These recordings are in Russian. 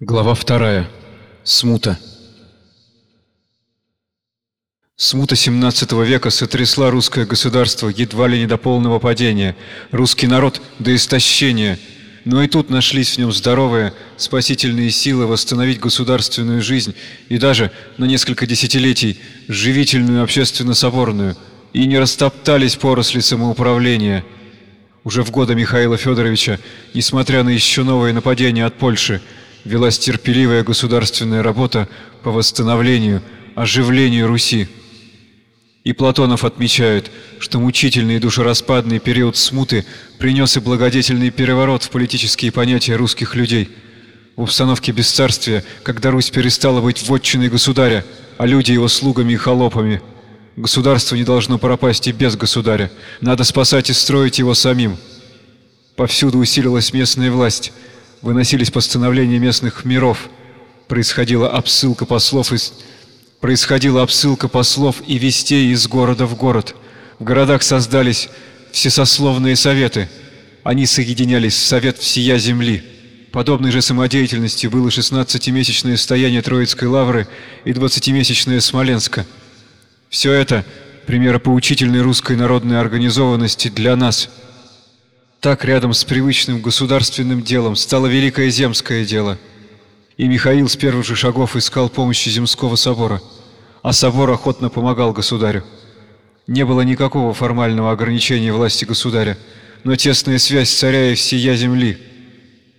Глава вторая. Смута. Смута XVII века сотрясла русское государство едва ли не до полного падения, русский народ до истощения. Но и тут нашлись в нем здоровые, спасительные силы восстановить государственную жизнь и даже на несколько десятилетий живительную общественно-соборную, и не растоптались поросли самоуправления. Уже в годы Михаила Федоровича, несмотря на еще новые нападения от Польши, велась терпеливая государственная работа по восстановлению, оживлению Руси. И Платонов отмечает, что мучительный и душераспадный период смуты принес и благодетельный переворот в политические понятия русских людей. В обстановке бесцарствия, когда Русь перестала быть вотчиной государя, а люди его слугами и холопами. Государство не должно пропасть и без государя. Надо спасать и строить его самим. Повсюду усилилась местная власть – выносились постановления местных миров, происходила обсылка послов из происходила обсылка послов и вестей из города в город. В городах создались всесословные советы. Они соединялись в совет всея земли. Подобной же самодеятельностью было 16-месячное стояние Троицкой лавры и 20-месячное Смоленска. Все это – примеры поучительной русской народной организованности для нас – так рядом с привычным государственным делом стало великое земское дело. И Михаил с первых же шагов искал помощи земского собора, а собор охотно помогал государю. Не было никакого формального ограничения власти государя, но тесная связь царя и всея земли.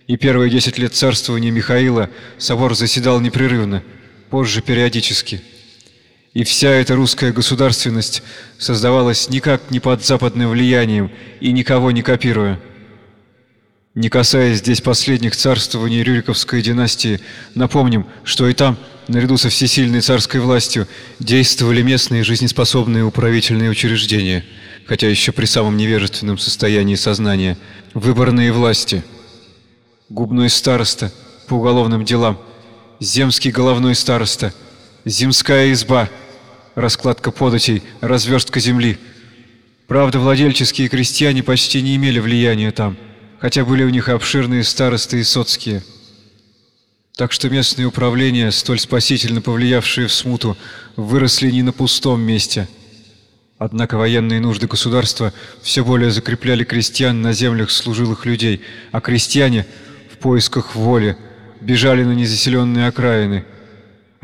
И первые десять лет царствования Михаила собор заседал непрерывно, позже периодически – и вся эта русская государственность создавалась никак не под западным влиянием и никого не копируя. Не касаясь здесь последних царствований Рюриковской династии, напомним, что и там, наряду со всесильной царской властью, действовали местные жизнеспособные управительные учреждения, хотя еще при самом невежественном состоянии сознания, выборные власти, губной староста по уголовным делам, земский головной староста, земская изба – раскладка податей, разверстка земли. Правда, владельческие крестьяне почти не имели влияния там, хотя были у них обширные старосты и соцкие. Так что местные управления, столь спасительно повлиявшие в смуту, выросли не на пустом месте. Однако военные нужды государства все более закрепляли крестьян на землях служилых людей, а крестьяне в поисках воли бежали на незаселенные окраины –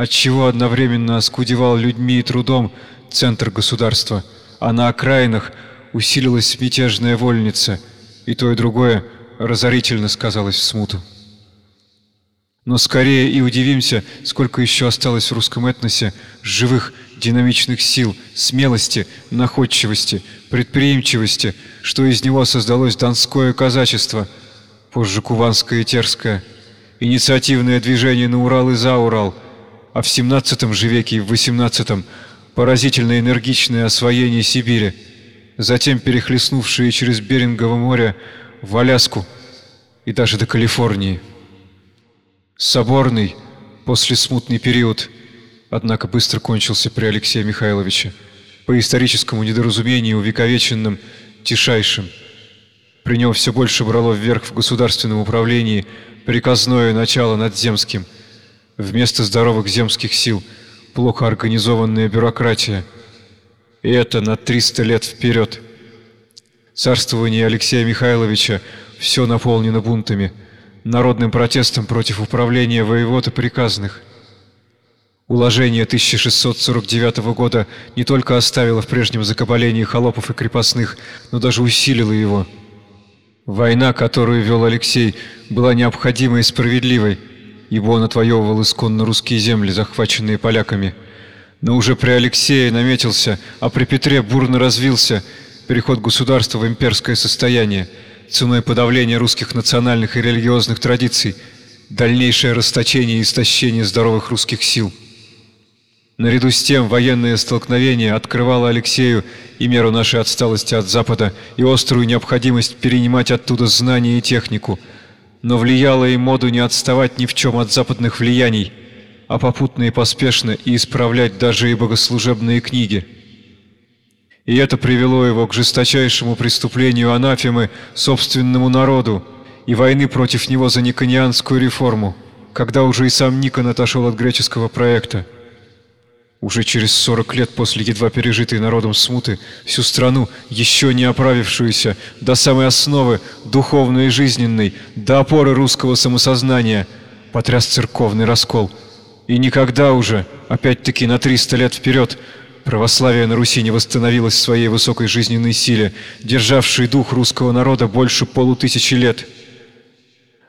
отчего одновременно оскудевал людьми и трудом центр государства, а на окраинах усилилась мятежная вольница, и то и другое разорительно сказалось в смуту. Но скорее и удивимся, сколько еще осталось в русском этносе живых, динамичных сил, смелости, находчивости, предприимчивости, что из него создалось донское казачество, позже куванское и терское, инициативное движение на Урал и за Урал – а в 17 же веке и в 18 поразительно энергичное освоение Сибири, затем перехлестнувшие через Берингово море в Аляску и даже до Калифорнии. Соборный, после смутный период, однако быстро кончился при Алексее Михайловиче, по историческому недоразумению увековеченным Тишайшим. При нем все больше брало вверх в государственном управлении приказное начало над земским – Вместо здоровых земских сил плохо организованная бюрократия. И это на 300 лет вперед. Царствование Алексея Михайловича все наполнено бунтами, народным протестом против управления воевод и приказных. Уложение 1649 года не только оставило в прежнем закабалении холопов и крепостных, но даже усилило его. Война, которую вел Алексей, была необходимой и справедливой – ибо он отвоевывал исконно русские земли, захваченные поляками. Но уже при Алексее наметился, а при Петре бурно развился переход государства в имперское состояние, ценой подавления русских национальных и религиозных традиций, дальнейшее расточение и истощение здоровых русских сил. Наряду с тем военное столкновение открывало Алексею и меру нашей отсталости от Запада и острую необходимость перенимать оттуда знания и технику – но влияло и моду не отставать ни в чем от западных влияний, а попутно и поспешно и исправлять даже и богослужебные книги. И это привело его к жесточайшему преступлению анафемы собственному народу и войны против него за никонианскую реформу. когда уже и сам Никон отошел от греческого проекта. Уже через 40 лет после едва пережитой народом смуты, всю страну, еще не оправившуюся, до самой основы, духовной и жизненной, до опоры русского самосознания, потряс церковный раскол. И никогда уже, опять-таки на 300 лет вперед, православие на Руси не восстановилось в своей высокой жизненной силе, державшей дух русского народа больше полутысячи лет.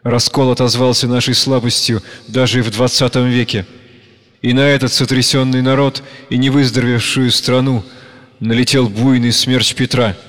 Раскол отозвался нашей слабостью даже и в 20 веке. И на этот сотрясенный народ и невыздоровевшую страну налетел буйный смерч Петра –